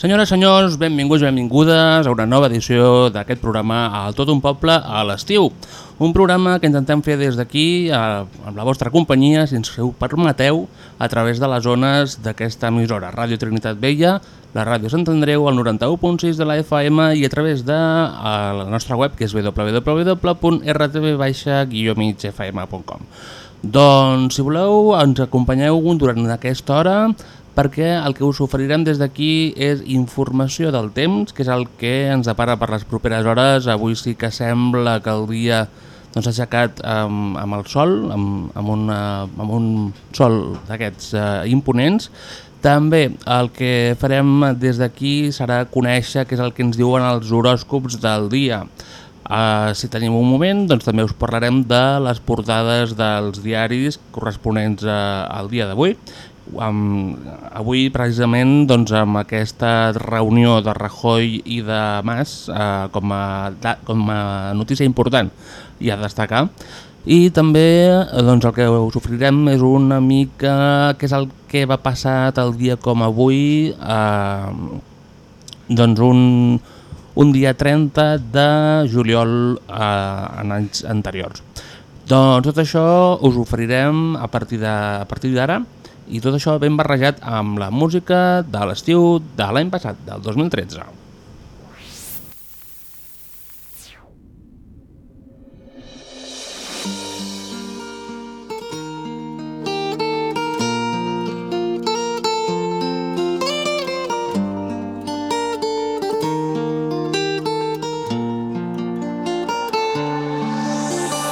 Senyores senyors, benvinguts i benvingudes a una nova edició d'aquest programa al Tot un Poble a l'estiu. Un programa que intentem fer des d'aquí, eh, amb la vostra companyia, si ens ho permeteu, a través de les zones d'aquesta emissora, Ràdio Trinitat Vella, la Ràdio Sant Andreu, el 91.6 de la FM i a través de eh, la nostra web, que és www.rtv-migfm.com. Doncs, si voleu, ens acompanyeu durant aquesta hora perquè el que us oferirem des d'aquí és informació del temps, que és el que ens depara per les properes hores. Avui sí que sembla que el dia s'ha doncs, aixecat amb, amb el sol, amb, amb, una, amb un sol d'aquests eh, imponents. També el que farem des d'aquí serà conèixer què és el que ens diuen els horòscops del dia. Uh, si tenim un moment, doncs també us parlarem de les portades dels diaris corresponents uh, al dia d'avui Um, avui, precisament, doncs, amb aquesta reunió de Rajoy i de Mas eh, com, a, com a notícia important i a destacar, i també doncs, el que us oferirem és una mica què és el que va passar el dia com avui, eh, doncs un, un dia 30 de juliol eh, en anys anteriors. Doncs tot això us oferirem a partir d'ara i tot això ben barrejat amb la música de l'estiu de l'any passat, del 2013.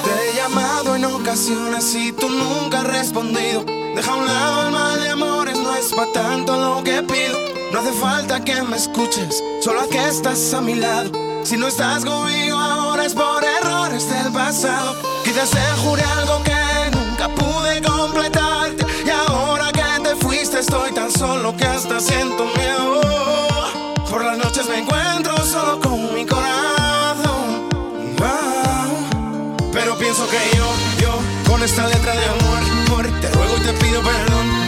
Te he en y tú nunca has respondido. Deja a un lado el mal de amores, no es pa' tanto lo que pido. No hace falta que me escuches, solo a que estás a mi lado. Si no estás conmigo ahora es por errores del pasado. Quizás te jure algo que nunca pude completarte. Y ahora que te fuiste estoy tan solo que hasta siento miedo. Por las noches me encuentro solo con mi corazón. Pero pienso que yo, esta letra de amor, amor, te ruego y te pido perdón.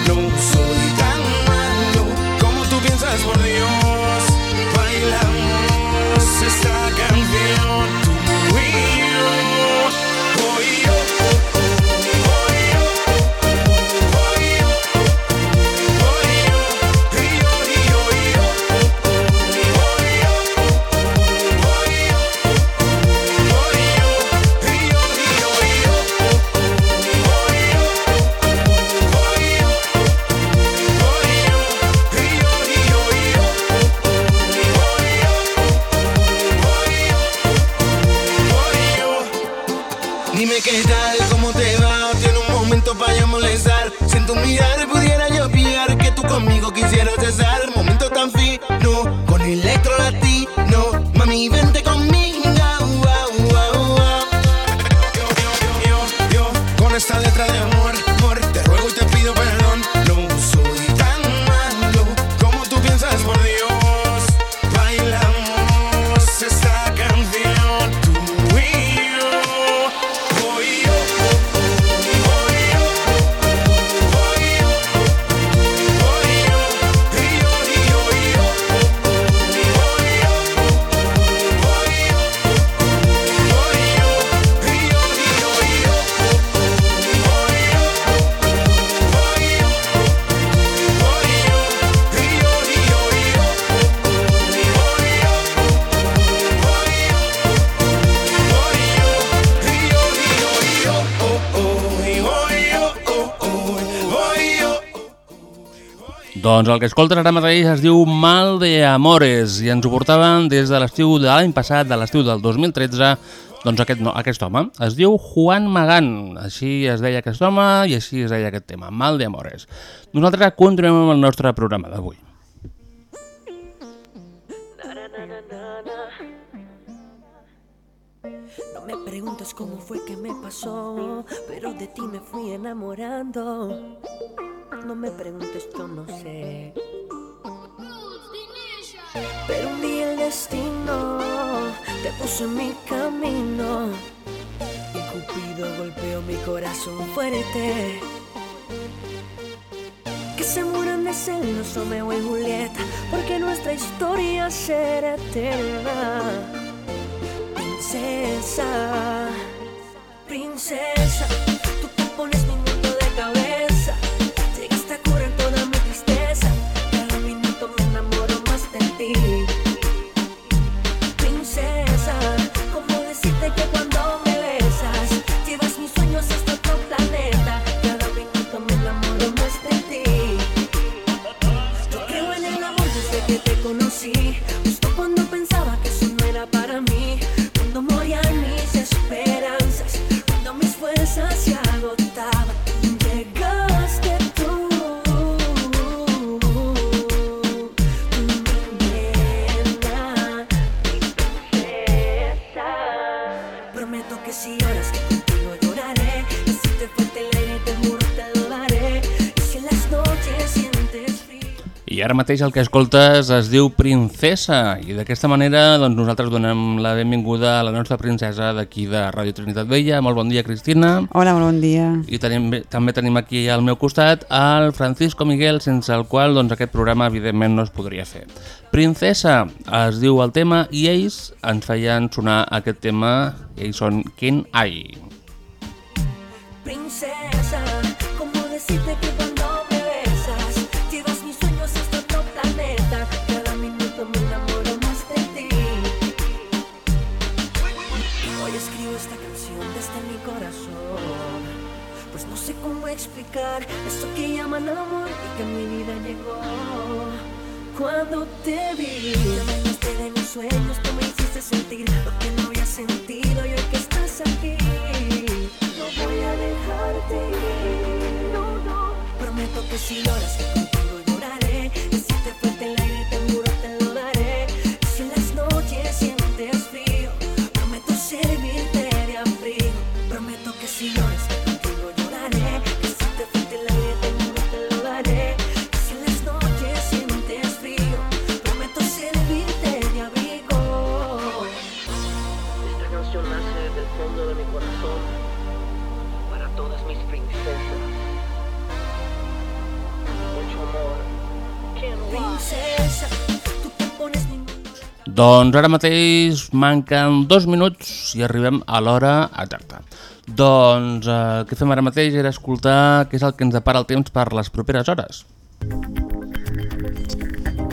Doncs el que escoltes ara mateix es diu Mal de Amores i ens ho portaven des de l'estiu de l'any passat, de l'estiu del 2013, doncs aquest, no, aquest home es diu Juan Magán, així es deia aquest home i així es deia aquest tema, Mal de Amores. Nosaltres continuem amb el nostre programa d'avui. No me preguntes cómo fue que me pasó, pero de ti me fui enamorando. No me preguntes, yo no sé. Pero un día el destino te puso en mi camino. Y Cupido golpeó mi corazón fuerte. Que se muran de celos Romeo y Julieta, porque nuestra historia será eterna princesa, princesa, mateix el que escoltes es diu Princesa i d'aquesta manera doncs, nosaltres donem la benvinguda a la nostra princesa d'aquí de Ràdio Trinitat Vella. Molt bon dia, Cristina. Hola, molt bon dia. I tenim, també tenim aquí al meu costat el Francisco Miguel, sense el qual doncs, aquest programa evidentment no es podria fer. Princesa es diu el tema i ells ens feien sonar aquest tema, ells són Ken Ai. Cuando te vi Me llenaste de mis sueños, tú me hiciste sentir Lo que no había sentido y hoy que estás aquí no voy a dejarte ir, no, no. Prometo que si lloras Doncs ara mateix manquen dos minuts i arribem a l'hora exacta. Doncs eh, que fem ara mateix era escoltar què és el que ens depara el temps per les properes hores.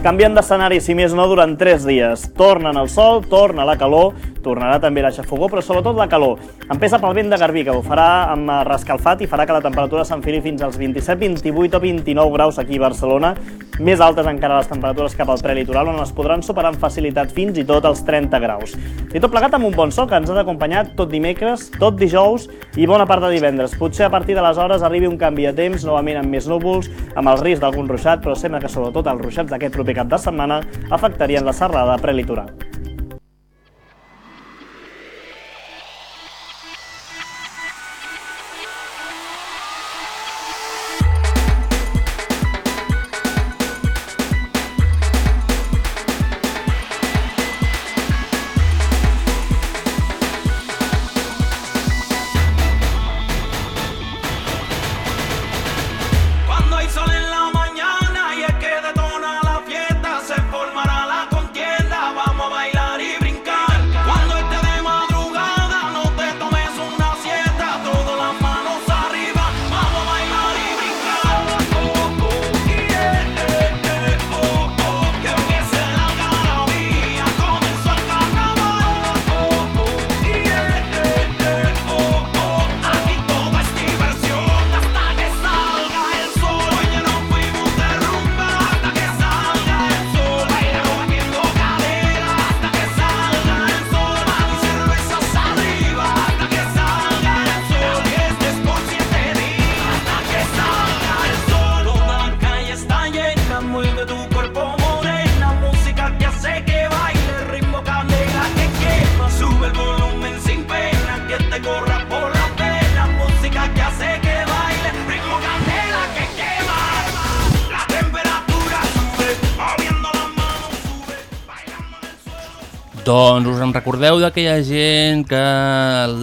Canvien d'escenari, si més no, durant 3 dies. Tornen el sol, torna la calor, tornarà també la xafogó, però sobretot la calor. Empesa pel vent de Garbí, que ho farà amb rescalfat i farà que la temperatura s'enfili fins als 27, 28 o 29 graus aquí a Barcelona. Més altes encara les temperatures cap al prelitoral, on es podran superar amb facilitat fins i tot els 30 graus. I tot plegat amb un bon sol que ens ha d'acompanyar tot dimecres, tot dijous i bona part de divendres. Potser a partir d'aleshores arribi un canvi de temps, novament amb més núvols, amb el risc d'algun ruixat, però sembla que sobretot els ruixats d'aquest proper cap de setmana afectarien la serrada prelitoral. Doncs us en recordeu d'aquella gent que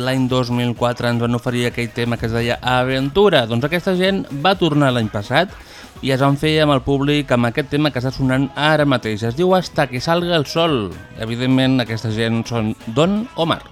l'any 2004 ens van oferir aquell tema que es deia Aventura? Doncs aquesta gent va tornar l'any passat i es van fer amb el públic amb aquest tema que està sonant ara mateix. Es diu Hasta que salga el sol. Evidentment aquesta gent són Don Omar.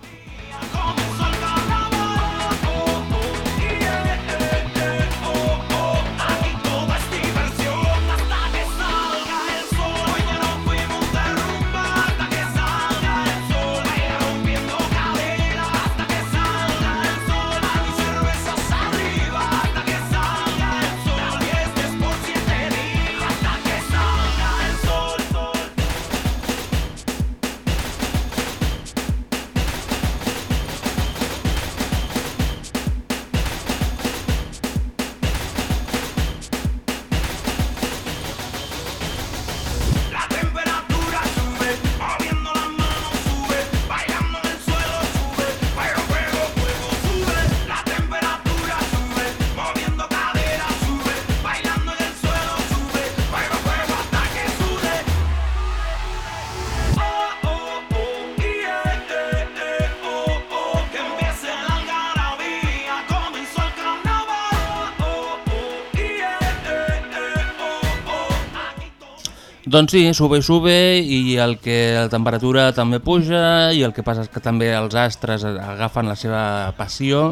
Doncs sí, sube i sube i el que la temperatura també puja i el que passa és que també els astres agafen la seva passió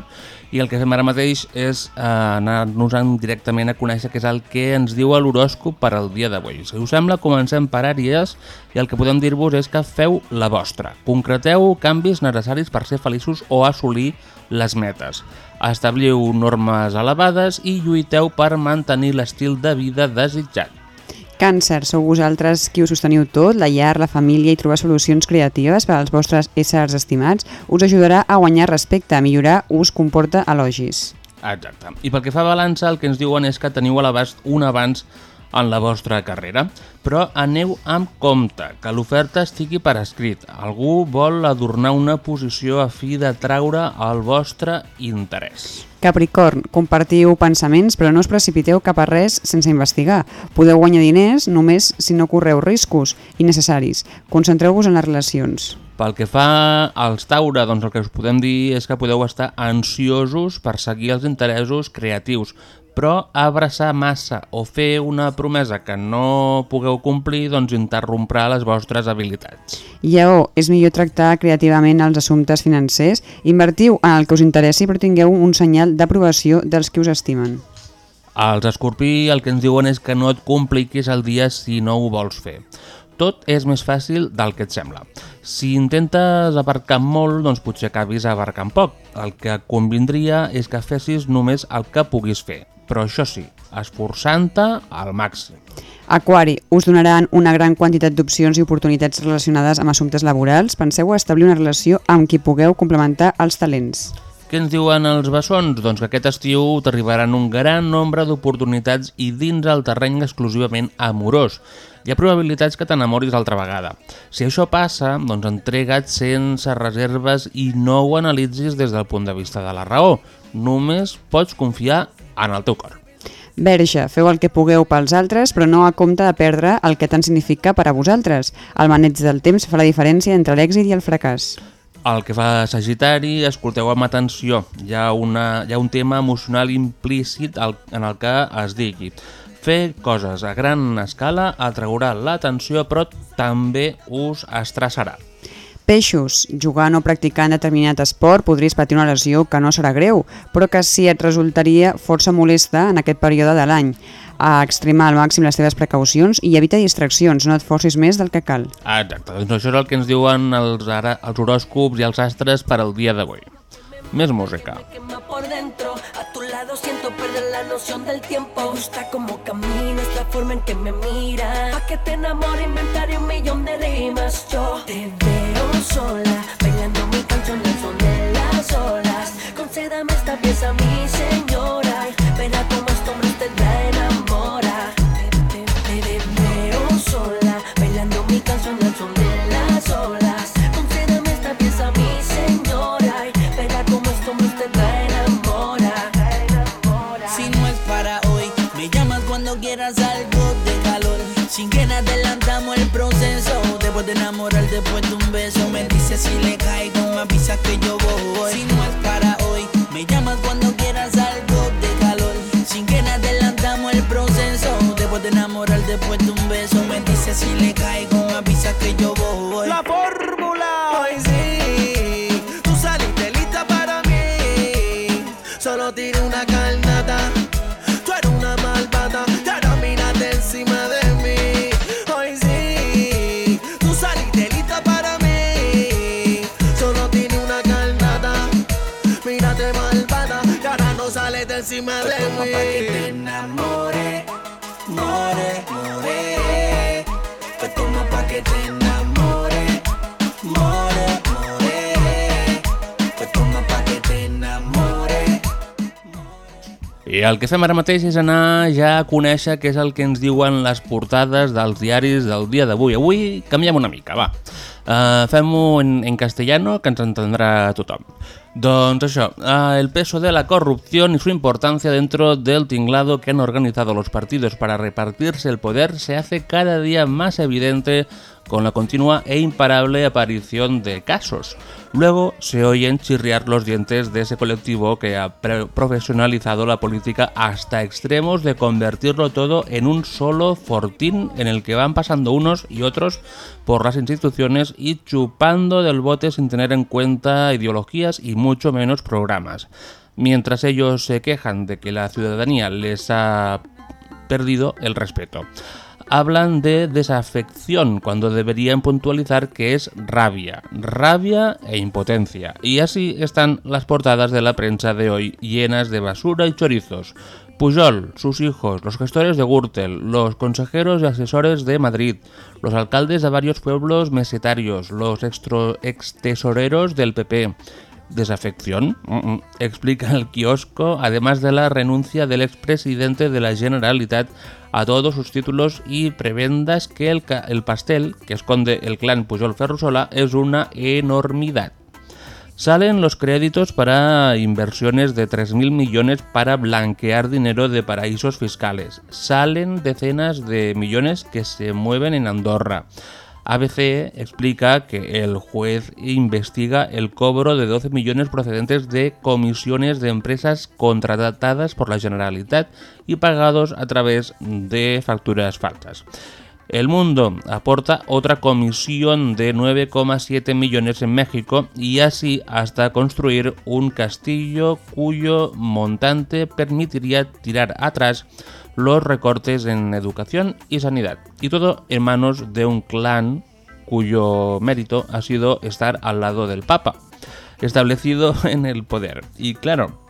i el que fem ara mateix és eh, anar-nos directament a conèixer què és el que ens diu l'horòscop per al dia d'avui. Si us sembla, comencem per àries i el que podem dir-vos és que feu la vostra. Concreteu canvis necessaris per ser feliços o assolir les metes. Establiu normes elevades i lluiteu per mantenir l'estil de vida desitjat. Càncer, sou vosaltres qui us sosteniu tot, la llar, la família i trobar solucions creatives per als vostres éssers estimats us ajudarà a guanyar respecte, a millorar us comporta elogis. Exacte. I pel que fa a balança, el que ens diuen és que teniu a l'abast un avanç en la vostra carrera, però aneu amb compte, que l'oferta estigui per escrit. Algú vol adornar una posició a fi de traure el vostre interès. Capricorn, compartiu pensaments però no us precipiteu cap a res sense investigar. Podeu guanyar diners només si no correu riscos innecessaris. Concentreu-vos en les relacions. Pel que fa als Taure, doncs el que us podem dir és que podeu estar ansiosos per seguir els interessos creatius, però abraçar massa o fer una promesa que no pugueu complir doncs interromprà les vostres habilitats. Lleó, és millor tractar creativament els assumptes financers. Invertiu en el que us interessi però tingueu un senyal d'aprovació dels que us estimen. Els escorpí el que ens diuen és que no et compliquis el dia si no ho vols fer. Tot és més fàcil del que et sembla. Si intentes abarcar molt, doncs potser acabis abarcant poc. El que convindria és que fessis només el que puguis fer, però això sí, esforçant-te al màxim. Aquari, us donaran una gran quantitat d'opcions i oportunitats relacionades amb assumptes laborals. Penseu a establir una relació amb qui pugueu complementar els talents. Què ens diuen els bessons? Doncs que aquest estiu t'arribaran un gran nombre d'oportunitats i dins el terreny exclusivament amorós. Hi ha probabilitats que t'enamoris altra vegada. Si això passa, doncs entrega't sense reserves i no ho analitzis des del punt de vista de la raó. Només pots confiar en el teu cor. Verge, feu el que pugueu pels altres, però no a compte de perdre el que tant significa per a vosaltres. El maneig del temps fa la diferència entre l'èxit i el fracàs. El que fa Sagitari, escolteu amb atenció. Hi ha, una, hi ha un tema emocional implícit al, en el que es digui. Fer coses a gran escala atraurà l'atenció, però també us estressarà. Peixos, jugant o practicant determinat esport podries patir una lesió que no serà greu, però que sí et resultaria força molesta en aquest període de l'any. A extremar al màxim les teves precaucions i evita distraccions, no et forcis més del que cal. Ah, Exacte, doncs això és el que ens diuen els, ara, els horòscops i els astres per al dia d'avui. Més música. Lado siento perder la noción del tiempo. Me gusta cómo caminas, la forma en que me miras. Pa' que te enamore inventaré un millón de rimas. Yo te veo sola, bailando mi canción al son de las olas. Concédame esta pieza, mi algo de calor. Sin que adelantamos el proceso. Después de enamorar, después de un beso. Me dice si le caigo, me avisa que yo voy. Si no es para hoy, me llamas cuando quieras algo de calor. Sin que adelantamos el proceso. Después de enamorar, después de un beso. Me dice si le caigo, me avisa que yo voy. La fórmula. Encima de mí. pa' que te enamore, more, more. I el que fem ara mateix és anar ja a conèixer què és el que ens diuen les portades dels diaris del dia d'avui. Avui canviem una mica, va. Uh, Fem-ho en, en castellano, que ens entendrà tothom. Doncs això, uh, el peso de la corrupción y su importancia dentro del tinglado que han organizado los partidos para repartirse el poder se hace cada día más evidente con la continua e imparable aparición de casos. Luego se oyen chirriar los dientes de ese colectivo que ha profesionalizado la política hasta extremos de convertirlo todo en un solo fortín en el que van pasando unos y otros por las instituciones y chupando del bote sin tener en cuenta ideologías y mucho menos programas. Mientras ellos se quejan de que la ciudadanía les ha perdido el respeto. Hablan de desafección cuando deberían puntualizar que es rabia, rabia e impotencia. Y así están las portadas de la prensa de hoy, llenas de basura y chorizos. Pujol, sus hijos, los gestores de Gürtel, los consejeros y asesores de Madrid, los alcaldes de varios pueblos mesetarios, los extro- extesoreros del PP, ¿Desafección? Mm, mm. Explica el kiosco, además de la renuncia del expresidente de la Generalitat a todos sus títulos y prebendas que el, el pastel que esconde el clan Pujol Ferrusola es una enormidad. Salen los créditos para inversiones de 3.000 millones para blanquear dinero de paraísos fiscales. Salen decenas de millones que se mueven en Andorra. ABC explica que el juez investiga el cobro de 12 millones procedentes de comisiones de empresas contratadas por la Generalitat y pagados a través de facturas falsas. El Mundo aporta otra comisión de 9,7 millones en México y así hasta construir un castillo cuyo montante permitiría tirar atrás los recortes en educación y sanidad. Y todo en manos de un clan cuyo mérito ha sido estar al lado del Papa, establecido en el poder. Y claro,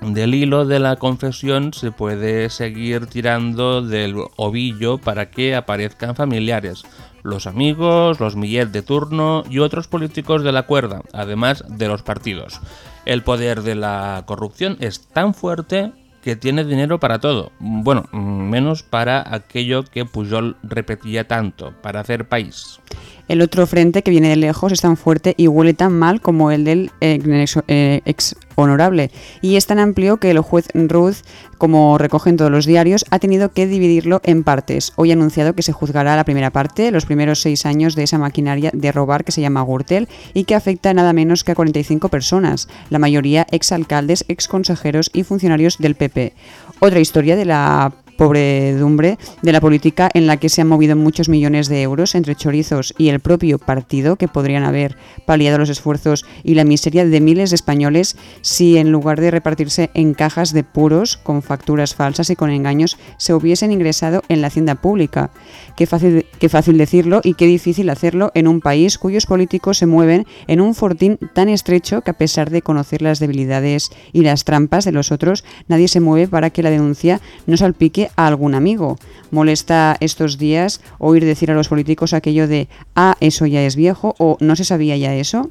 del hilo de la confesión se puede seguir tirando del ovillo para que aparezcan familiares, los amigos, los millet de turno y otros políticos de la cuerda, además de los partidos. El poder de la corrupción es tan fuerte que tiene dinero para todo. Bueno, menos para aquello que Pujol repetía tanto, para hacer país. El otro frente que viene de lejos es tan fuerte y huele tan mal como el del eh, ex, eh, ex honorable y es tan amplio que el juez Ruth, como recogen todos los diarios, ha tenido que dividirlo en partes. Hoy ha anunciado que se juzgará la primera parte, los primeros seis años de esa maquinaria de robar que se llama Gürtel y que afecta nada menos que a 45 personas, la mayoría exalcaldes, exconsejeros y funcionarios del PP. Otra historia de la pobredumbre de la política en la que se han movido muchos millones de euros entre chorizos y el propio partido que podrían haber paliado los esfuerzos y la miseria de miles de españoles si en lugar de repartirse en cajas de puros con facturas falsas y con engaños se hubiesen ingresado en la hacienda pública. Qué fácil, qué fácil decirlo y qué difícil hacerlo en un país cuyos políticos se mueven en un fortín tan estrecho que a pesar de conocer las debilidades y las trampas de los otros, nadie se mueve para que la denuncia no salpique a algún amigo. Molesta estos días oír decir a los políticos aquello de ah, eso ya es viejo o no se sabía ya eso.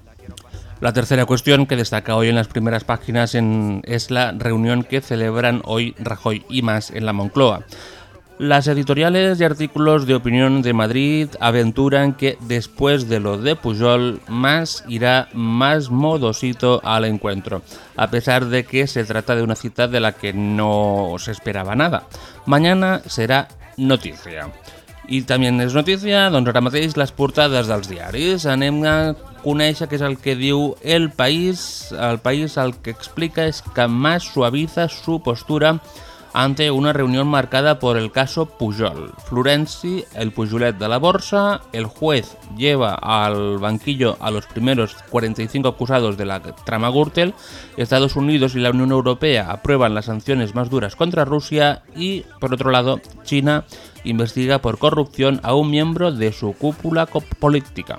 La tercera cuestión que destaca hoy en las primeras páginas en- es la reunión que celebran hoy Rajoy y más en la Moncloa. Las editoriales y artículos de opinión de Madrid aventuran que después de lo de Pujol, más irá más modosito al encuentro, a pesar de que se trata de una cita de la que no se esperaba nada. Mañana será noticia. I també és notícia, doncs ara mateix, les portades dels diaris. Anem a conèixer què és el que diu El País. El País el que explica és que Mas suaviza su postura ante una reunión marcada por el caso Pujol. Florenci, el Pujolet de la Borsa, el juez lleva al banquillo a los primeros 45 acusados de la trama Gürtel, Estados Unidos y la Unión Europea aprueban las sanciones más duras contra Rusia y, por otro lado, China investiga por corrupción a un miembro de su cúpula política.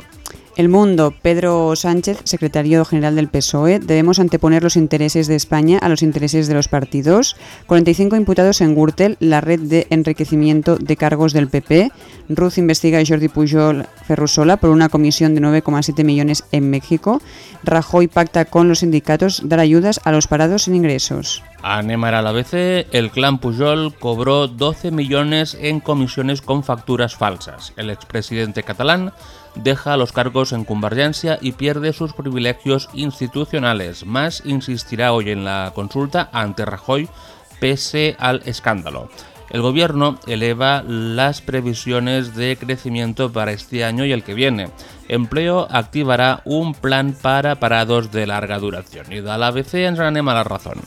El Mundo, Pedro Sánchez, secretario general del PSOE, debemos anteponer los intereses de España a los intereses de los partidos. 45 imputados en Gürtel, la red de enriquecimiento de cargos del PP. Ruz investiga a Jordi Pujol Ferrusola por una comisión de 9,7 millones en México. Rajoy pacta con los sindicatos dar ayudas a los parados sin ingresos. A l'ABC. El clan Pujol cobró 12 millones en comisiones con facturas falsas. El expresidente catalán deja los cargos en Convergencia y pierde sus privilegios institucionales. Más insistirá hoy en la consulta ante Rajoy pese al escándalo. El gobierno eleva las previsiones de crecimiento para este año y el que viene. Empleo activará un plan para parados de larga duración. Y de l'ABC ens n'anem a la razón.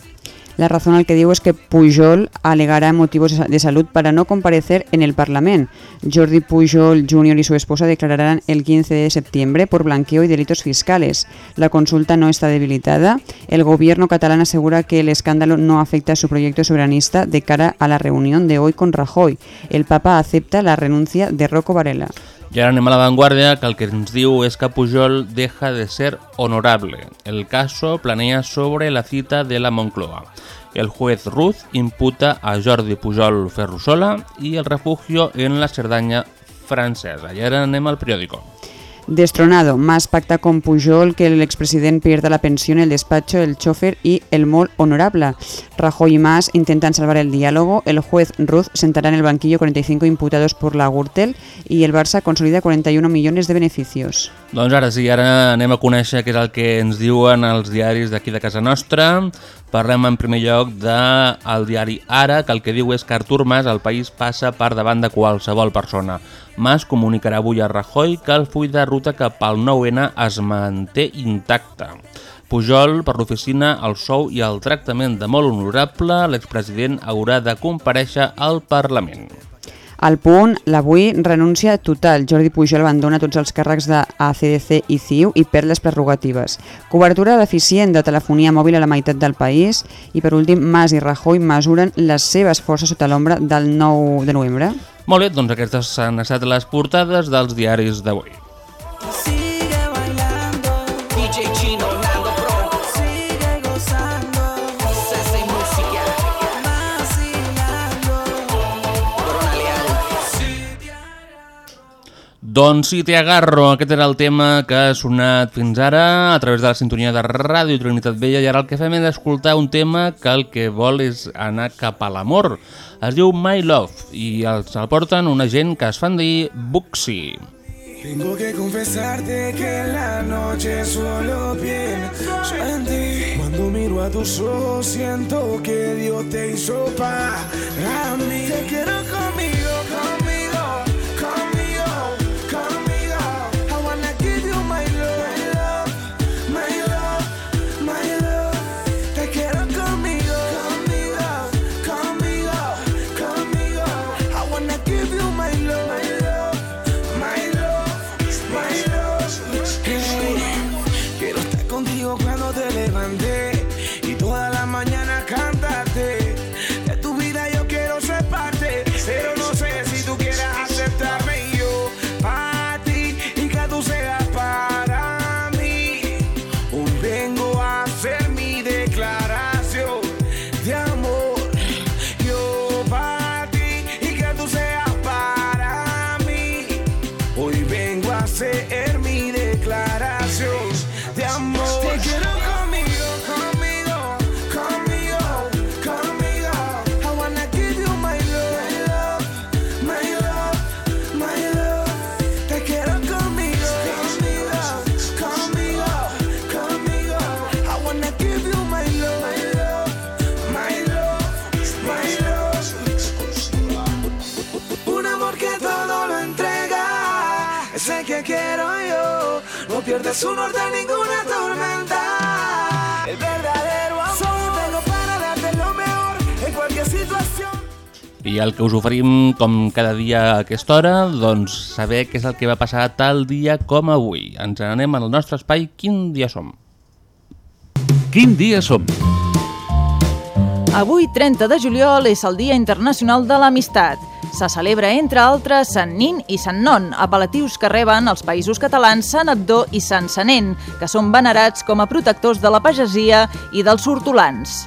La razón al que digo es que Pujol alegará motivos de sa- de salud para no comparecer en el Parlamento. Jordi Pujol Jr. y su esposa declararán el 15 de septiembre por blanqueo y delitos fiscales. La consulta no está debilitada. El gobierno catalán asegura que el escándalo no afecta a su proyecto soberanista de cara a la reunión de hoy con Rajoy. El Papa acepta la renuncia de Rocco Varela. I ara anem a l'avantguàrdia, que el que ens diu és que Pujol deja de ser honorable. El caso planea sobre la cita de la Moncloa. El juez Ruz imputa a Jordi Pujol Ferrusola y el refugio en la Cerdaña francesa. I ara anem al periòdico. Destronado, más pacta con Pujol que el expresidente pierda la pensión, el despacho, el chofer y el mol honorable. Rajoy y más intentan salvar el diálogo. El juez Ruz sentará en el banquillo 45 imputados por la Gürtel y el Barça consolida 41 millones de beneficios. Doncs ara sí, ara anem a conèixer què és el que ens diuen els diaris d'aquí de casa nostra. Parlem en primer lloc del de diari Ara, que el que diu és que Artur Mas, el país passa per davant de qualsevol persona. Mas comunicarà avui a Rajoy que el full de ruta cap al 9-N es manté intacte. Pujol, per l'oficina, el sou i el tractament de molt honorable, l'expresident haurà de compareixer al Parlament. Al punt, l'avui renúncia total. Jordi Pujol abandona tots els càrrecs de ACDC i CiU i perd les prerrogatives. Cobertura deficient de telefonia mòbil a la meitat del país i per últim, Mas i Rajoy mesuren les seves forces sota l'ombra del 9 de novembre. Molt bé, doncs aquestes han estat les portades dels diaris d'avui. Sigue Doncs sí, te agarro. Aquest era el tema que ha sonat fins ara a través de la sintonia de Ràdio Trinitat Vella i ara el que fem és escoltar un tema que el que vol és anar cap a l'amor. Es diu My Love i els el porten una gent que es fan dir Buxi. Tengo que confesarte que la noche solo pienso en ti. Cuando miro a tus ojos siento que Dios te hizo para mí. Te quiero conmigo, conmigo, Pierdes su norte ninguna tormenta. El verdadero amor. Solo tengo para darte lo mejor en cualquier situación. I el que us oferim, com cada dia a aquesta hora, doncs saber què és el que va passar tal dia com avui. Ens n'anem al nostre espai Quin dia som? Quin dia som? Avui, 30 de juliol, és el Dia Internacional de l'Amistat. Se celebra, entre altres, Sant Nin i Sant Non, apel·latius que reben els països catalans Sant Abdó i Sant Senent, que són venerats com a protectors de la pagesia i dels hortolans.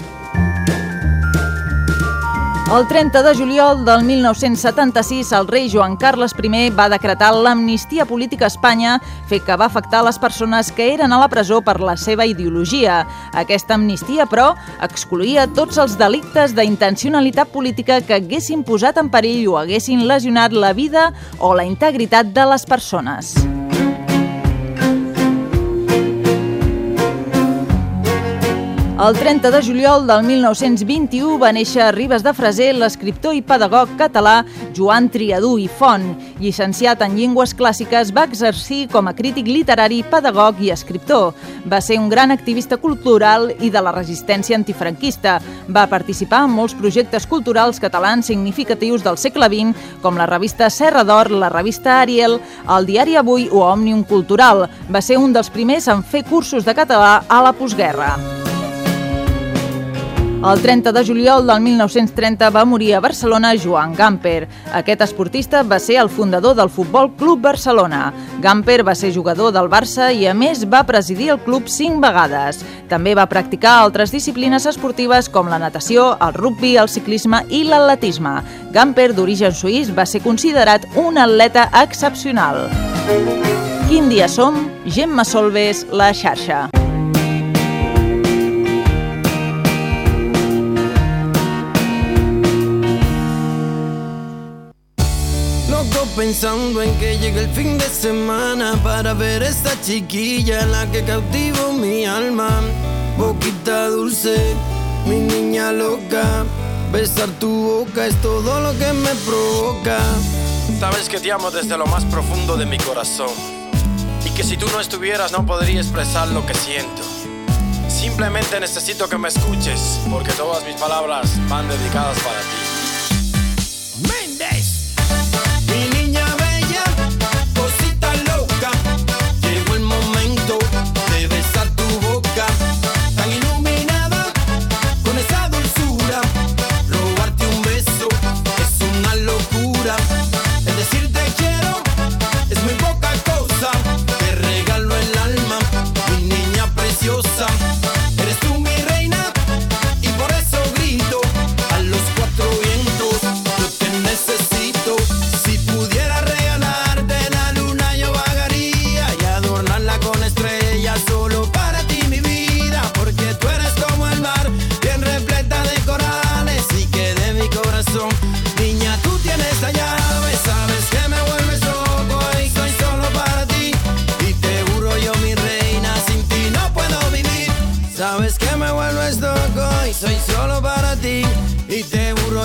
El 30 de juliol del 1976, el rei Joan Carles I va decretar l'amnistia política a Espanya, fet que va afectar les persones que eren a la presó per la seva ideologia. Aquesta amnistia, però, excluïa tots els delictes d'intencionalitat política que haguessin posat en perill o haguessin lesionat la vida o la integritat de les persones. El 30 de juliol del 1921 va néixer a Ribes de Freser l'escriptor i pedagog català Joan Triadú i Font. Llicenciat en llengües clàssiques, va exercir com a crític literari, pedagog i escriptor. Va ser un gran activista cultural i de la resistència antifranquista. Va participar en molts projectes culturals catalans significatius del segle XX, com la revista Serra d'Or, la revista Ariel, el diari Avui o Òmnium Cultural. Va ser un dels primers en fer cursos de català a la postguerra. El 30 de juliol del 1930 va morir a Barcelona Joan Gamper. Aquest esportista va ser el fundador del Futbol Club Barcelona. Gamper va ser jugador del Barça i, a més, va presidir el club cinc vegades. També va practicar altres disciplines esportives com la natació, el rugby, el ciclisme i l'atletisme. Gamper, d'origen suís, va ser considerat un atleta excepcional. Quin dia som? Gemma Solves, La Xarxa. Pensando en que llegue el fin de semana para ver esta chiquilla la que cautivo mi alma. Boquita dulce, mi niña loca. Besar tu boca es todo lo que me provoca. Sabes que te amo desde lo más profundo de mi corazón. Y que si tú no estuvieras no podría expresar lo que siento. Simplemente necesito que me escuches, porque todas mis palabras van dedicadas para ti.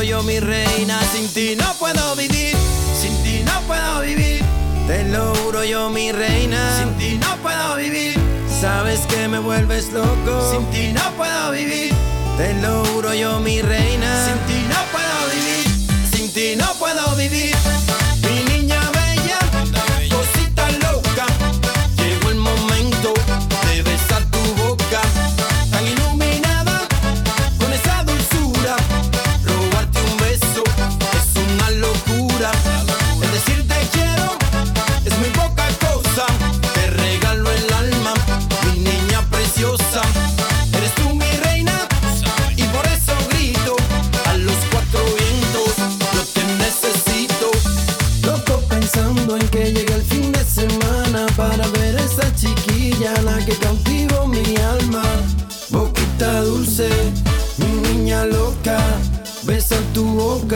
Yo, mi reina, sin ti no puedo vivir. Sin ti no puedo vivir. Te lo juro yo, mi reina. Sin ti no puedo vivir. Sabes que me vuelves loco. Sin ti no puedo vivir. Te lo juro yo, mi reina. Sin ti no puedo vivir. Sin ti no puedo vivir.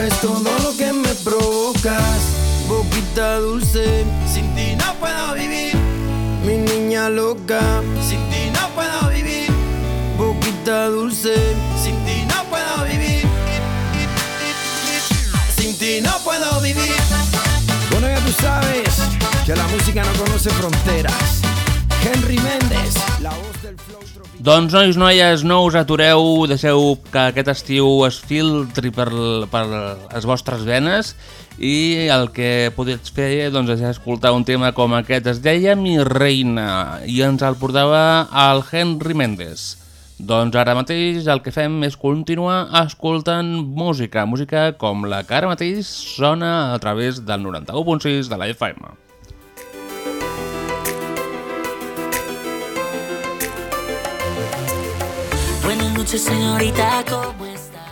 Boca es todo lo que me provocas. Boquita dulce, sin ti no puedo vivir. Mi niña loca, sin ti no puedo vivir. Boquita dulce, sin ti no puedo vivir. Sin ti no puedo vivir. Bueno, ya tú sabes, que la música no conoce fronteras. Henry Méndez, la voz del flow. Doncs nois, noies, no us atureu, deixeu que aquest estiu es filtri per, per les vostres venes i el que podeu fer doncs, és escoltar un tema com aquest. Es deia Mi Reina i ens el portava el Henry Méndez. Doncs ara mateix el que fem és continuar escoltant música, música com la que ara mateix sona a través del 91.6 de la FM. Buenas noches, señorita, ¿cómo está?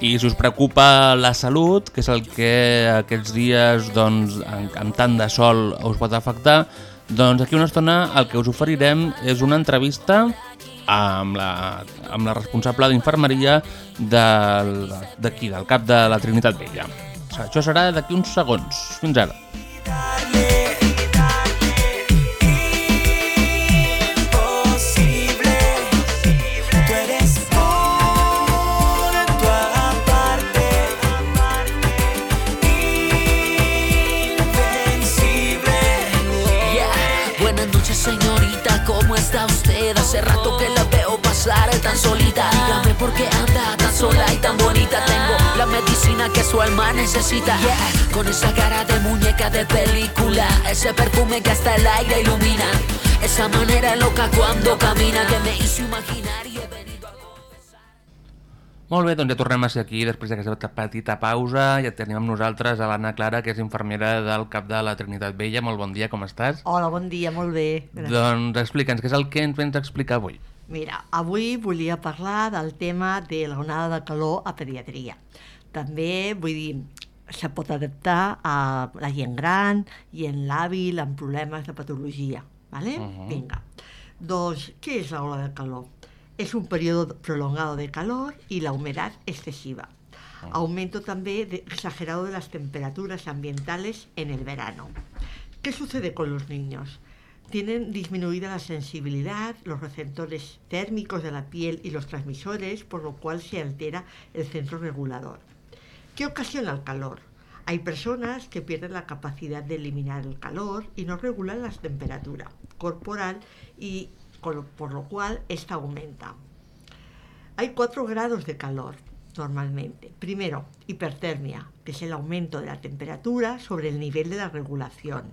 I si us preocupa la salut, que és el que aquests dies doncs, amb, tant de sol us pot afectar, doncs aquí una estona el que us oferirem és una entrevista amb la, amb la responsable d'infermeria d'aquí, del cap de la Trinitat Vella. Això serà d'aquí uns segons. Fins ara. Pasar tan solita. Dígame por qué anda tan sola y tan bonita. Tengo la medicina que su alma necesita. Yeah. Con esa cara de muñeca de película, ese perfume que hasta el aire ilumina. Esa manera loca cuando camina que me hizo imaginar y he venido a Molt bé, doncs ja tornem a ser aquí després d'aquesta petita pausa. Ja tenim amb nosaltres a l'Anna Clara, que és infermera del cap de la Trinitat Vella. Molt bon dia, com estàs? Hola, bon dia, molt bé. Gràcies. Doncs explica'ns, què és el que ens vens a explicar avui? Mira, avui volia parlar del tema de l'onada de calor a pediatria. També, vull dir, se pot adaptar a la gent gran i en l'hàbil amb problemes de patologia. ¿vale? Ujú. Venga. Doncs, ¿qué es la ola de calor? Es un periodo prolongado de calor y la humedad excesiva. Aumento también de- exagerado de las temperaturas ambientales en el verano. ¿Qué sucede con los niños? Tienen disminuida la sensibilidad, los receptores térmicos de la piel y los transmisores, por lo cual se altera el centro regulador. ¿Qué ocasiona el calor? Hay personas que pierden la capacidad de eliminar el calor y no regulan la temperatura corporal y por lo cual esta aumenta. Hay cuatro grados de calor normalmente. Primero, hipertermia, que es el aumento de la temperatura sobre el nivel de la regulación.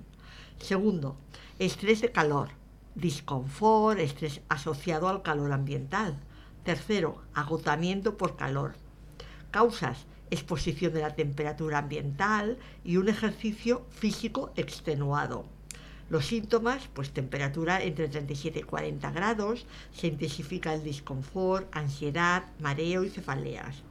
Segundo, estrés de calor, disconfort, estrés asociado al calor ambiental. Tercero, agotamiento por calor. Causas, exposición de la temperatura ambiental y un ejercicio físico extenuado. Los síntomas, pues temperatura entre 37 y 40 grados, se intensifica el disconfort, ansiedad, mareo y cefaleas.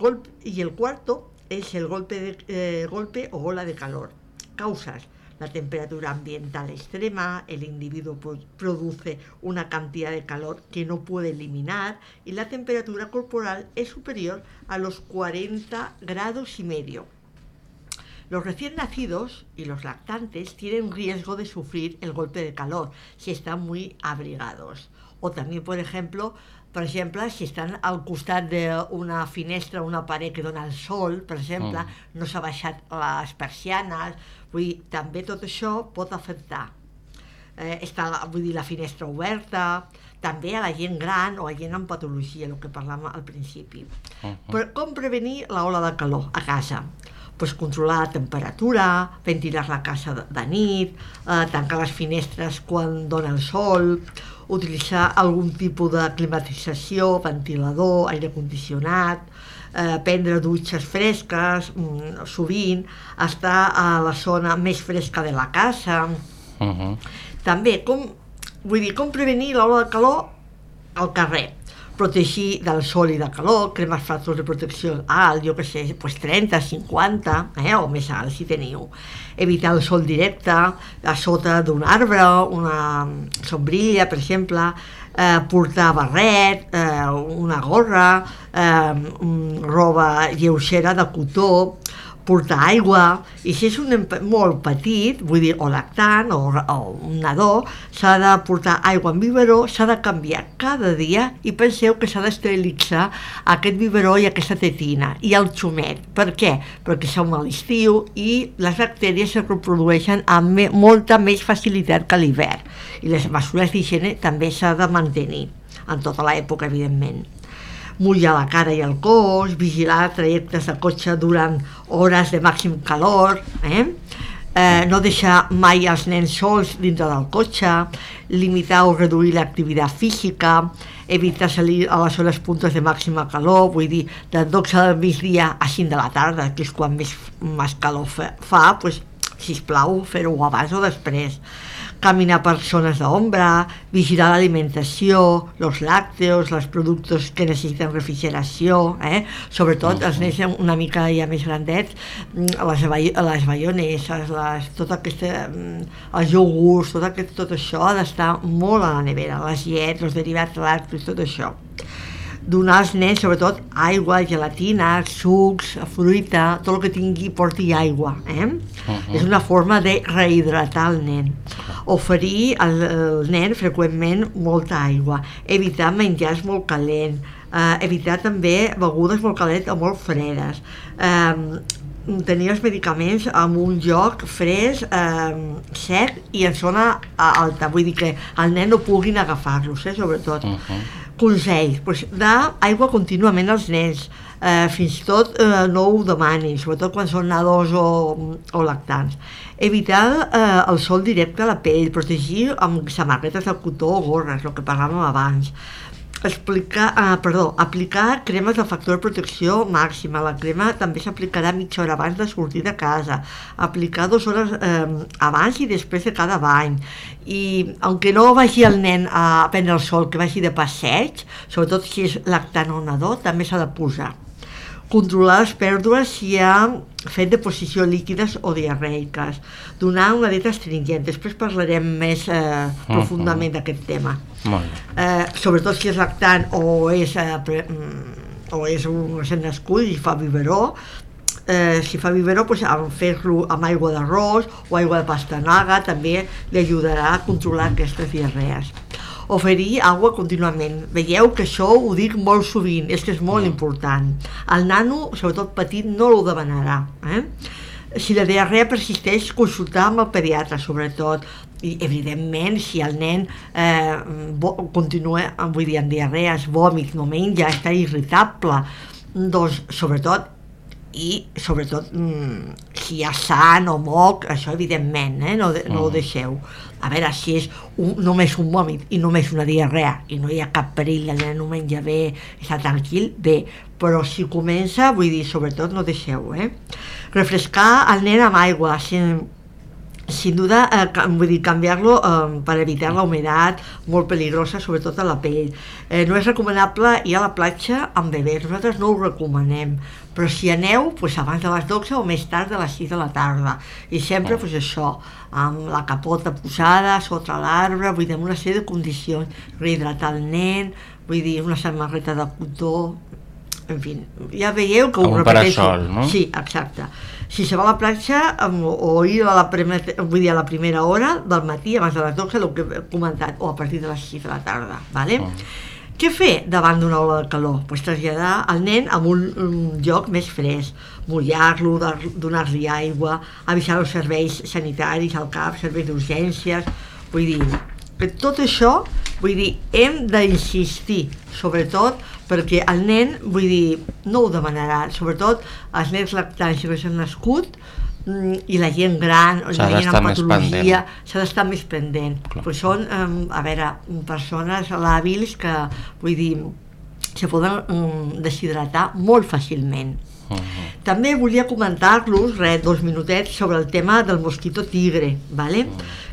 Golp- y el cuarto es el golpe, de- eh, golpe o ola de calor. Causas, la temperatura ambiental extrema, el individuo pro- produce una cantidad de calor que no puede eliminar y la temperatura corporal es superior a los 40 grados y medio. Los recién nacidos y los lactantes tienen riesgo de sufrir el golpe de calor si están muy abrigados. O también, por ejemplo, per exemple, si estan al costat d'una finestra una paret que dona el sol, per exemple, Mm. no s'ha baixat les persianes, vull dir, també tot això pot afectar. Eh, està, vull dir, la finestra oberta, també a la gent gran o a gent amb patologia, el que parlàvem al principi. Però com prevenir la ola de calor a casa? Pues controlar la temperatura, ventilar la casa de, de nit, eh, tancar les finestres quan dona el sol, utilitzar algun tipus de climatització, ventilador, aire condicionat, eh, prendre dutxes fresques, mm, sovint, estar a la zona més fresca de la casa, Uh -huh. també, com, vull dir, com prevenir l'ola de calor al carrer? Protegir del sol i de calor, cremes factors de protecció alt, jo que sé, pues 30, 50, eh, o més alt si teniu. Evitar el sol directe, a sota d'un arbre, una sombrilla, per exemple, eh, portar barret, eh, una gorra, eh, mm, roba lleugera de cotó, portar aigua, i si és un nen molt petit, vull dir, o lactant, o, o un nadó, s'ha de portar aigua en biberó, s'ha de canviar cada dia i penseu que s'ha d'esterilitzar aquest biberó i aquesta tetina i el xumet. Per què? Perquè som a l'estiu i les bactèries se reprodueixen amb molta més facilitat que l'hivern i les mesures d'higiene també s'ha de mantenir en tota l'època, evidentment mullar la cara i el cos, vigilar trajectes de cotxe durant hores de màxim calor, eh? Eh, no deixar mai els nens sols dintre del cotxe, limitar o reduir l'activitat física, evitar salir a les hores puntes de màxima calor, vull dir, de 12 del migdia a 5 de la tarda, que és quan més, més calor fa, fa pues, sisplau, fer-ho abans o després caminar per zones d'ombra, vigilar l'alimentació, els làcteos, els productes que necessiten refrigeració, eh? sobretot els nens una mica ja més grandets, mm, les, les baioneses, les, tot aquesta, mm, els iogurts, tot, aquest, tot això ha d'estar molt a la nevera, les llets, els derivats làctics, tot això donar als nens, sobretot, aigua, gelatina, sucs, fruita, tot el que tingui porti aigua. Eh? Mhm. És una forma de rehidratar el nen. Oferir al, al nen freqüentment molta aigua. Evitar menjars molt calent. Eh, evitar també begudes molt calentes o molt fredes. Eh, tenir els medicaments en un lloc fresc, eh, sec i en zona alta, vull dir que el nen no puguin agafar-los, eh, sobretot. Uh Uh -huh. Consells, doncs, d'aigua contínuament als nens, eh, fins i tot eh, no ho demanin, sobretot quan són nadons o, o lactants. Evitar eh, el sol directe a la pell, protegir amb samarretes de cotó o gorres, el que parlàvem abans explicar, ah, perdó, aplicar cremes de factor de protecció màxima. La crema també s'aplicarà mitja hora abans de sortir de casa, aplicar dues hores eh, abans i després de cada bany. I, aunque no vagi el nen a prendre el sol, que vagi de passeig, sobretot si és lactant o nadó, també s'ha de posar controlar les pèrdues si hi ha fet deposició líquides o diarreiques, donar una dieta astringent. Després parlarem més eh, profundament d'aquest tema. Eh, sobretot si és lactant o és, eh, pre, mm, o és un recent nascut i fa biberó, eh, si fa biberó doncs, amb fer-lo amb aigua d'arròs o aigua de pastanaga també li ajudarà a controlar aquestes diarrees oferir aigua contínuament. Veieu que això ho dic molt sovint, és que és molt important. El nano, sobretot petit, no ho demanarà. Eh? Si la diarrea persisteix, consultar amb el pediatre, sobretot. I, evidentment, si el nen eh, continua, vull dir, amb diarrees, vòmits, no menja, està irritable, doncs, sobretot, i sobretot mm, si hi ha sant o moc, això evidentment, eh? no, de, no ho Mm. deixeu. A veure, si és un, només un vòmit i només una diarrea i no hi ha cap perill, el nen no menja bé, està tranquil, bé, però si comença, vull dir, sobretot no deixeu, eh? Refrescar el nen amb aigua, sin, sin duda, eh, vull dir, canviar-lo eh, per evitar la humitat molt peligrosa, sobretot a la pell. Eh, no és recomanable ir a la platja amb bebès, nosaltres no ho recomanem, però si aneu, doncs abans de les 12 o més tard de les 6 de la tarda. I sempre, doncs això, amb la capota posada, sota l'arbre, vull dir, una sèrie de condicions, rehidratar el nen, vull dir, una samarreta de cotó, en fi, ja veieu que ho un repeteixo. parasol, no? Sí, exacte. Si se va a la platja amb, o ir a la, primer, vull dir, a la primera hora del matí, abans de les 12, el que he comentat, o a partir de les 6 de la tarda, vale? Què fer davant d'una ola de calor? Pues traslladar el nen a un, un lloc més fresc, mullar-lo, donar-li aigua, avisar els serveis sanitaris al CAP, serveis d'urgències, vull dir, que tot això, vull dir, hem d'insistir, sobretot perquè el nen, vull dir, no ho demanarà, sobretot els nens lactants que s'han nascut i la gent gran, o la gent amb patologia, s'ha d'estar més pendent. Pues són, um, a veure, persones làbils que, vull dir, se poden um, deshidratar molt fàcilment. També volia comentar-los, res, dos minutets, sobre el tema del mosquito tigre, ¿vale?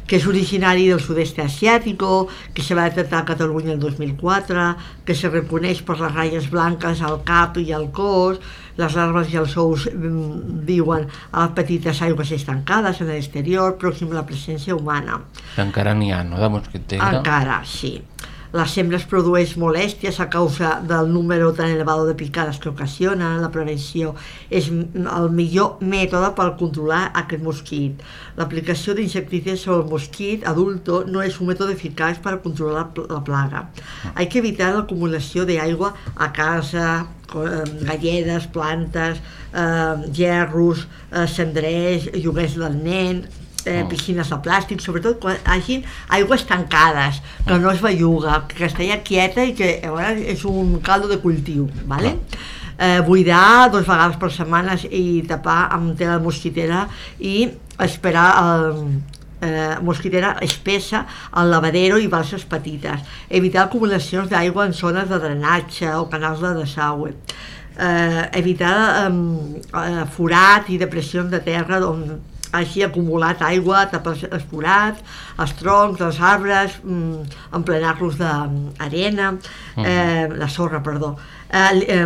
que és originari del sud-est asiàtico, que se va detectar a Catalunya el 2004, que se reconeix per les ratlles blanques al cap i al cos, les larves i els ous mm, viuen a petites aigües estancades en l'exterior, pròxim a la presència humana. Encara n'hi ha, no?, de mosquit tigre. Encara, sí. La sembra es produeix molèsties a causa del número tan elevado de picades que ocasiona. La prevenció és el millor mètode per controlar aquest mosquit. L'aplicació d'insecticides sobre el mosquit adulto no és un mètode eficaç per controlar la pl- la plaga. Hay que evitar l'acumulació d'aigua a casa, galledes, plantes, eh, gerros, eh, cendrers, lloguers del nen, eh, Oh. piscines de plàstic, sobretot quan hagin aigües tancades, que no es belluga, que està quieta i que a vegades és un caldo de cultiu, ¿vale? Eh, buidar dos vegades per setmana i tapar amb tela mosquitera i esperar el, eh, mosquitera espessa al lavadero i balses petites. Evitar acumulacions d'aigua en zones de drenatge o canals de desagüe. Eh, evitar eh, eh, forat i depressions de terra on hagi acumulat aigua, tapar els- els troncs, els arbres, mm, emplenar-los d'arena, eh, la sorra, perdó. Eh,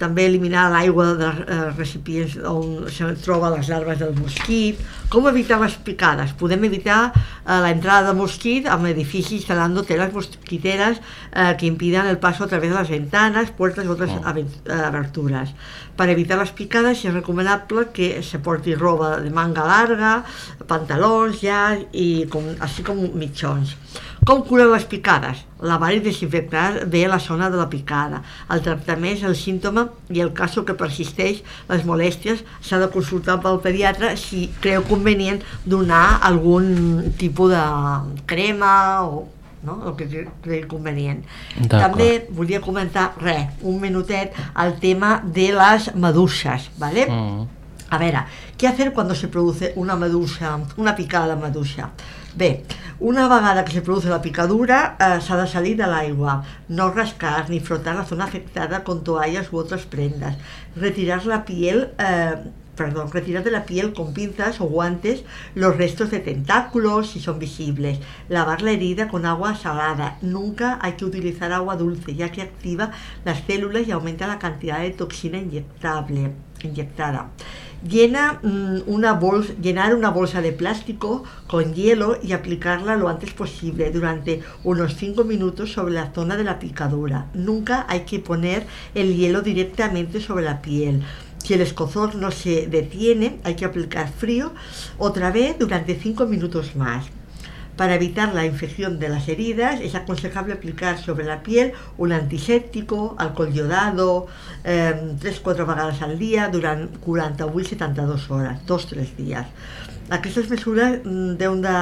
també eliminar l'aigua dels eh, recipients on se troben les larves del mosquit. Com evitar les picades? Podem evitar eh, la entrada de mosquit amb edificis instal·lando teles mosquiteres eh, que impidan el paso a través de las ventanas, puertas y otras aven- eh, aberturas. Para evitar las picadas es recomendable que se porti roba de manga larga, pantalons ja i com, així com mitjons. Com curar les picades? Lavar i desinfectar bé la zona de la picada. El tractament és el símptoma i el cas que persisteix les molèsties s'ha de consultar amb el pediatre si creu convenient donar algun tipus de crema o no? el que cre- cregui convenient. També volia comentar, res, un minutet, el tema de les meduses, ¿vale? Mm. A veure, què hacer cuando se produce una medusa, una picada de medusa? Bé, una vegada que se produce la picadura eh, s'ha de salir de no rascar ni frotar la zona afectada con toallas u otras prendas, retirar la piel, eh, perdón, retirar de la piel con pinzas o guantes los restos de tentáculos si son visibles, lavar la herida con agua salada, nunca hay que utilizar agua dulce ya que activa las células y aumenta la cantidad de toxina inyectable, inyectada. Llena, mm, una bolsa, llenar una bolsa de plástico con hielo y aplicarla lo antes posible durante unos 5 minutos sobre la zona de la picadura. Nunca hay que poner el hielo directamente sobre la piel. Si el escozor no se detiene, hay que aplicar frío otra vez durante 5 minutos más. Para evitar la infección de las heridas es aconsejable aplicar sobre la piel un antisèptico, alcohol iodado, eh, 3-4 vegades al dia durant 48 72 hores, 2-3 dies. Aquestes mesures mm, deuen de,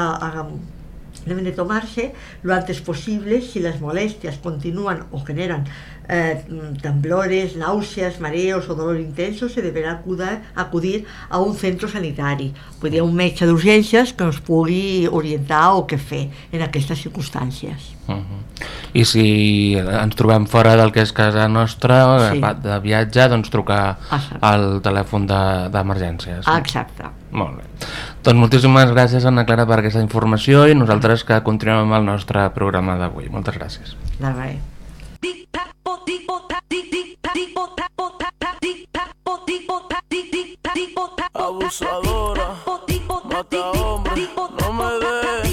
deben de tomarse lo antes posible si las molestias continúan o generan eh, temblores, náuseas, mareos o dolor intenso, se deberà acudir, acudir a un centre sanitari, vull dir, un metge d'urgències que ens pugui orientar o què fer en aquestes circumstàncies. Uh -huh. I si ens trobem fora del que és casa nostra, Sí. sí. de viatge, doncs trucar Exacte. al telèfon de- d'emergències. Ah, exacte. Molt bé. Doncs moltíssimes gràcies, Anna Clara, per aquesta informació i nosaltres que continuem amb el nostre programa d'avui. Moltes gràcies. De res. Abusadora, mata hombre, no me dé,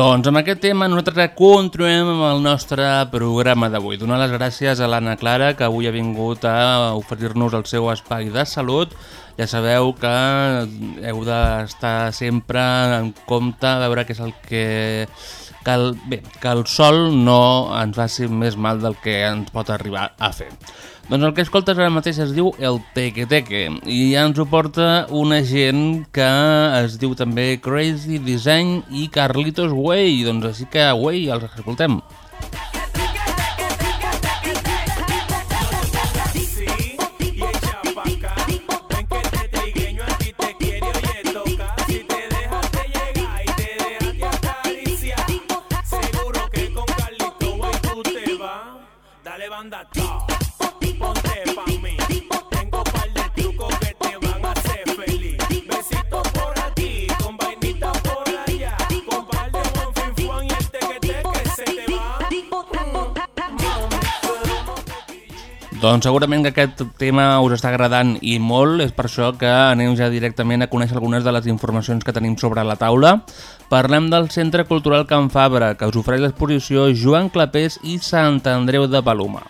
Doncs amb aquest tema nosaltres continuem amb el nostre programa d'avui. Donar les gràcies a l'Anna Clara, que avui ha vingut a oferir-nos el seu espai de salut. Ja sabeu que heu d'estar sempre en compte a veure què és el que... Que el, bé, que el sol no ens faci més mal del que ens pot arribar a fer. Doncs el que escoltes ara mateix es diu El Teque Teque i ja ens ho porta una gent que es diu també Crazy Design i Carlitos Way, doncs així que Way, els escoltem. Doncs segurament que aquest tema us està agradant i molt, és per això que anem ja directament a conèixer algunes de les informacions que tenim sobre la taula. Parlem del Centre Cultural Can Fabra, que us ofereix l'exposició Joan Clapés i Sant Andreu de Paloma.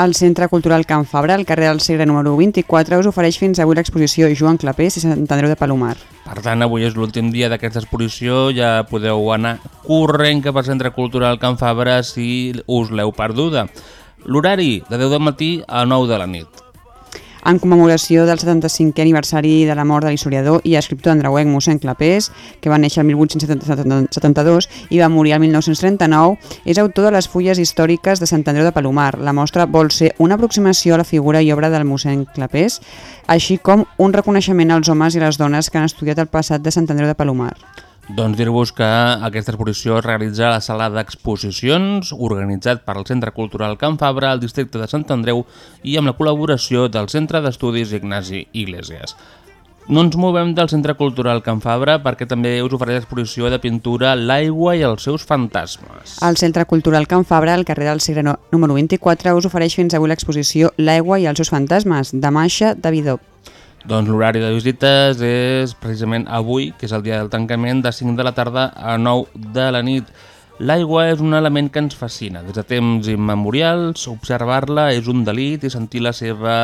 El Centre Cultural Can Fabra, al carrer del Segre número 24, us ofereix fins avui l'exposició Joan Clapés i Sant Andreu de Palomar. Per tant, avui és l'últim dia d'aquesta exposició, ja podeu anar corrent cap al Centre Cultural Can Fabra si us l'heu perduda. L'horari, de 10 del matí a 9 de la nit. En commemoració del 75è aniversari de la mort de l'historiador i escriptor andreuenc mossèn Clapés, que va néixer el 1872 i va morir el 1939, és autor de les fulles històriques de Sant Andreu de Palomar. La mostra vol ser una aproximació a la figura i obra del mossèn Clapés, així com un reconeixement als homes i les dones que han estudiat el passat de Sant Andreu de Palomar. Doncs dir-vos que aquesta exposició es realitza a la sala d'exposicions organitzat per al Centre Cultural Can Fabra al districte de Sant Andreu i amb la col·laboració del Centre d'Estudis Ignasi Iglesias. No ens movem del Centre Cultural Can Fabra perquè també us ofereix l'exposició de pintura L'aigua i els seus fantasmes. El Centre Cultural Can Fabra, al carrer del Segre número 24, us ofereix fins avui l'exposició L'aigua i els seus fantasmes, de Masha Davidov. Doncs l'horari de visites és precisament avui, que és el dia del tancament, de 5 de la tarda a 9 de la nit. L'aigua és un element que ens fascina. Des de temps immemorials, observar-la és un delit i sentir la seva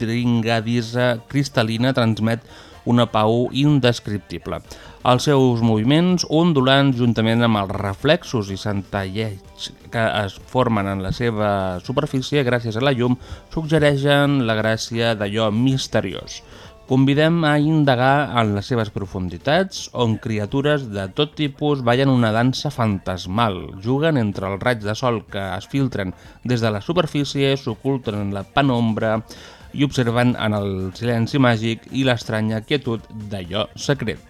dringadissa cristal·lina transmet una pau indescriptible. Els seus moviments ondulants juntament amb els reflexos i centelleig que es formen en la seva superfície gràcies a la llum suggereixen la gràcia d'allò misteriós. Convidem a indagar en les seves profunditats, on criatures de tot tipus ballen una dansa fantasmal, juguen entre els raigs de sol que es filtren des de la superfície, s'oculten en la penombra i observen en el silenci màgic i l'estranya quietud d'allò secret.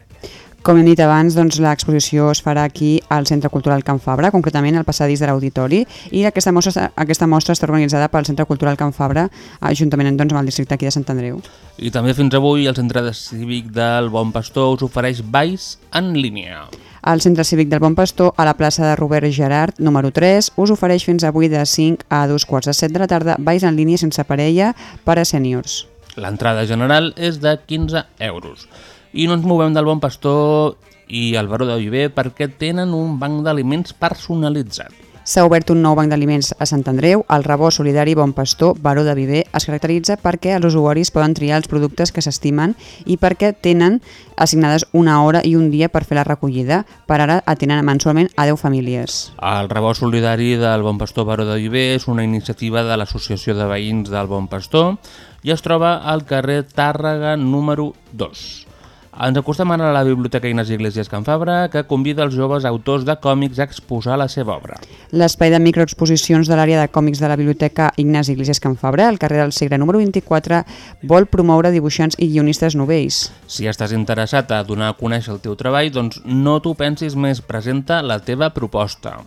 Com hem dit abans, doncs, l'exposició es farà aquí al Centre Cultural Can Fabra, concretament al passadís de l'Auditori, i aquesta mostra, aquesta mostra està organitzada pel Centre Cultural Can Fabra, juntament doncs, amb el districte aquí de Sant Andreu. I també fins avui el Centre Cívic del Bon Pastor us ofereix balls en línia. El Centre Cívic del Bon Pastor, a la plaça de Robert Gerard, número 3, us ofereix fins avui de 5 a 2 quarts de 7 de la tarda balls en línia sense parella per a sèniors. L'entrada general és de 15 euros. I no ens movem del Bon Pastor i el Baró de Viver perquè tenen un banc d'aliments personalitzat. S'ha obert un nou banc d'aliments a Sant Andreu. El Rebó Solidari Bon Pastor Baró de Viver es caracteritza perquè els usuaris poden triar els productes que s'estimen i perquè tenen assignades una hora i un dia per fer la recollida. Per ara atenen mensualment a 10 famílies. El Rebó Solidari del Bon Pastor Baró de Viver és una iniciativa de l'Associació de Veïns del Bon Pastor i es troba al carrer Tàrrega número 2. Ens acostem ara a la Biblioteca Ignasi Iglesias Can Fabra, que convida els joves autors de còmics a exposar la seva obra. L'espai de microexposicions de l'àrea de còmics de la Biblioteca Ignasi Iglesias Can Fabra, al carrer del Segre número 24, vol promoure dibuixants i guionistes novells. Si estàs interessat a donar a conèixer el teu treball, doncs no t'ho pensis més, presenta la teva proposta.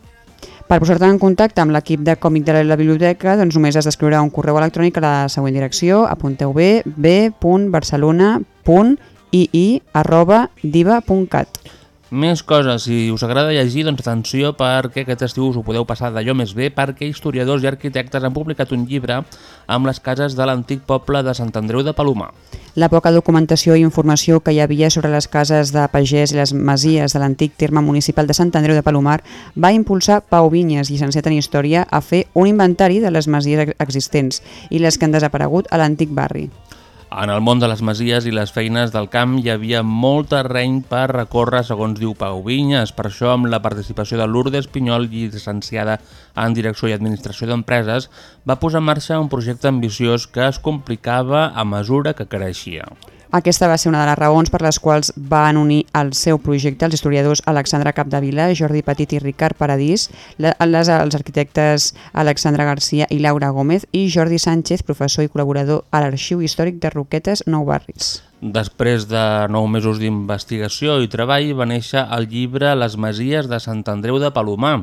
Per posar-te en contacte amb l'equip de còmic de la biblioteca, doncs només has d'escriure un correu electrònic a la següent direcció, apunteu bé, b.barcelona.ii arroba diva.cat. Més coses, si us agrada llegir, doncs atenció perquè aquest estiu us ho podeu passar d'allò més bé perquè historiadors i arquitectes han publicat un llibre amb les cases de l'antic poble de Sant Andreu de Palomar. La poca documentació i informació que hi havia sobre les cases de pagès i les masies de l'antic terme municipal de Sant Andreu de Palomar va impulsar Pau Vinyes, llicenciat en Història, a fer un inventari de les masies ex- existents i les que han desaparegut a l'antic barri. En el món de les masies i les feines del camp hi havia molt terreny per recórrer, segons diu Pau Vinyes. Per això, amb la participació de Lourdes Pinyol, llicenciada en Direcció i Administració d'Empreses, va posar en marxa un projecte ambiciós que es complicava a mesura que creixia. Aquesta va ser una de les raons per les quals van unir al seu projecte els historiadors Alexandre Capdevila, Jordi Petit i Ricard Paradís, les, els arquitectes Alexandre Garcia i Laura Gómez i Jordi Sánchez, professor i col·laborador a l'Arxiu Històric de Roquetes Nou Barris. Després de nou mesos d'investigació i treball va néixer el llibre Les Masies de Sant Andreu de Palomar,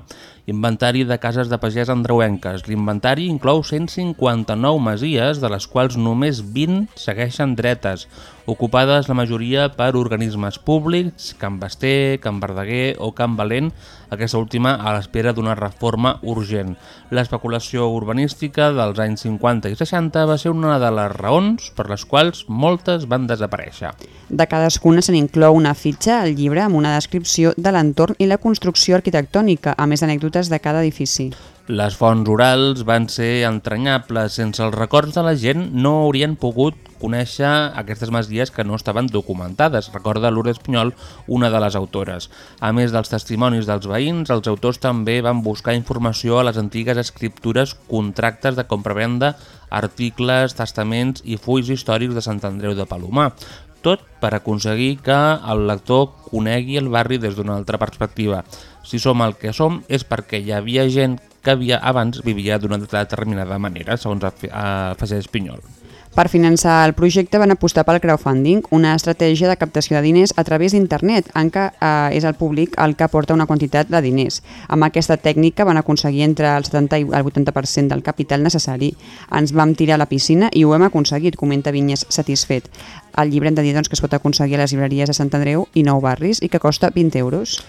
inventari de cases de pagès andreuenques. L'inventari inclou 159 masies, de les quals només 20 segueixen dretes, ocupades la majoria per organismes públics, Can Basté, Can Verdaguer o Can Valent, aquesta última a l'espera d'una reforma urgent. L'especulació urbanística dels anys 50 i 60 va ser una de les raons per les quals moltes van desaparèixer. De cadascuna se n'inclou una fitxa al llibre amb una descripció de l'entorn i la construcció arquitectònica, a més d'anècdotes de cada edifici. Les fonts orals van ser entranyables. Sense els records de la gent no haurien pogut conèixer aquestes masies que no estaven documentades, recorda Lourdes Pinyol, una de les autores. A més dels testimonis dels veïns, els autors també van buscar informació a les antigues escriptures, contractes de compra-venda, articles, testaments i fulls històrics de Sant Andreu de Palomar. Tot per aconseguir que el lector conegui el barri des d'una altra perspectiva. Si som el que som és perquè hi havia gent que havia, abans vivia d'una determinada manera, segons afegeix Pinyol. Per finançar el projecte van apostar pel crowdfunding, una estratègia de captació de diners a través d'internet, en què eh, és el públic el que aporta una quantitat de diners. Amb aquesta tècnica van aconseguir entre el 70 i el 80% del capital necessari. Ens vam tirar a la piscina i ho hem aconseguit, comenta Vinyes satisfet. El llibre hem de dir doncs, que es pot aconseguir a les llibreries de Sant Andreu i Nou Barris i que costa 20 euros.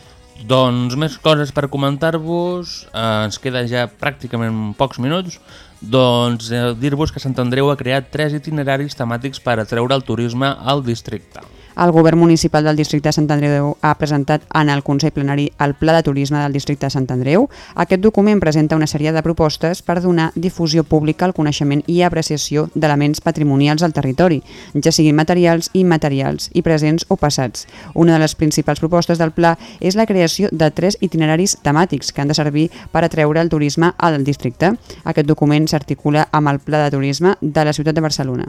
Doncs més coses per comentar-vos, eh, ens queda ja pràcticament pocs minuts, doncs eh, dir-vos que Sant Andreu ha creat tres itineraris temàtics per atreure el turisme al districte. El govern municipal del districte de Sant Andreu ha presentat en el Consell Plenari el Pla de Turisme del districte de Sant Andreu. Aquest document presenta una sèrie de propostes per donar difusió pública al coneixement i apreciació d'elements patrimonials del territori, ja siguin materials i immaterials, i presents o passats. Una de les principals propostes del pla és la creació de tres itineraris temàtics que han de servir per atreure el turisme al districte. Aquest document s'articula amb el Pla de Turisme de la ciutat de Barcelona.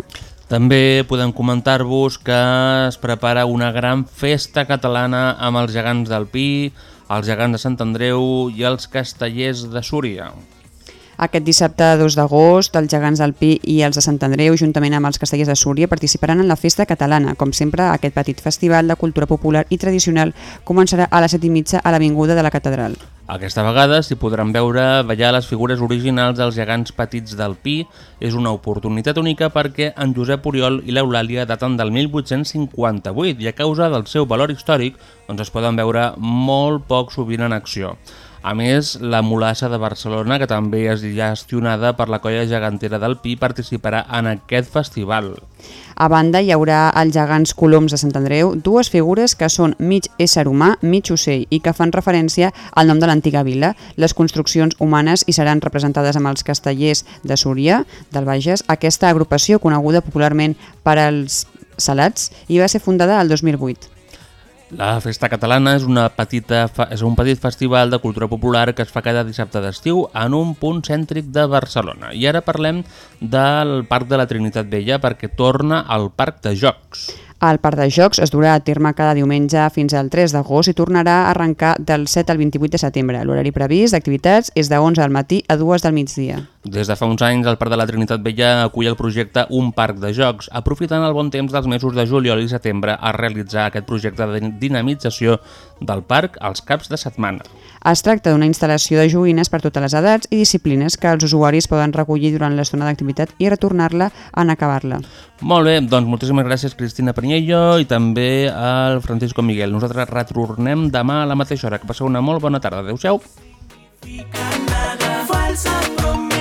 També podem comentar-vos que es prepara una gran festa catalana amb els gegants del Pi, els gegants de Sant Andreu i els castellers de Súria. Aquest dissabte 2 d'agost, els gegants del Pi i els de Sant Andreu, juntament amb els castellers de Súria, participaran en la festa catalana. Com sempre, aquest petit festival de cultura popular i tradicional començarà a les 7 i mitja a l'Avinguda de la Catedral. Aquesta vegada s'hi podran veure ballar les figures originals dels gegants petits del Pi. És una oportunitat única perquè en Josep Oriol i l'Eulàlia daten del 1858 i a causa del seu valor històric doncs es poden veure molt poc sovint en acció. A més, la Mulassa de Barcelona, que també és gestionada per la colla gegantera del Pi, participarà en aquest festival. A banda, hi haurà els gegants coloms de Sant Andreu, dues figures que són mig ésser humà, mig ocell i que fan referència al nom de l'antiga vila. Les construccions humanes hi seran representades amb els castellers de Súria, del Bages. Aquesta agrupació, coneguda popularment per als salats, i va ser fundada el 2008. La Festa Catalana és, una petita, és un petit festival de cultura popular que es fa cada dissabte d'estiu en un punt cèntric de Barcelona. I ara parlem del Parc de la Trinitat Vella perquè torna al Parc de Jocs. El Parc de Jocs es durà a terme cada diumenge fins al 3 d'agost i tornarà a arrencar del 7 al 28 de setembre. L'horari previst d'activitats és de 11 al matí a 2 del migdia. Des de fa uns anys, el Parc de la Trinitat Vella acull el projecte Un Parc de Jocs, aprofitant el bon temps dels mesos de juliol i setembre a realitzar aquest projecte de dinamització del parc als caps de setmana. Es tracta d'una instal·lació de joguines per totes les edats i disciplines que els usuaris poden recollir durant l'estona d'activitat i retornar-la en acabar-la. Molt bé, doncs moltíssimes gràcies Cristina Paniello i també al Francisco Miguel. Nosaltres retornem demà a la mateixa hora. Que passeu una molt bona tarda. Adéu-siau. Falsa promesa.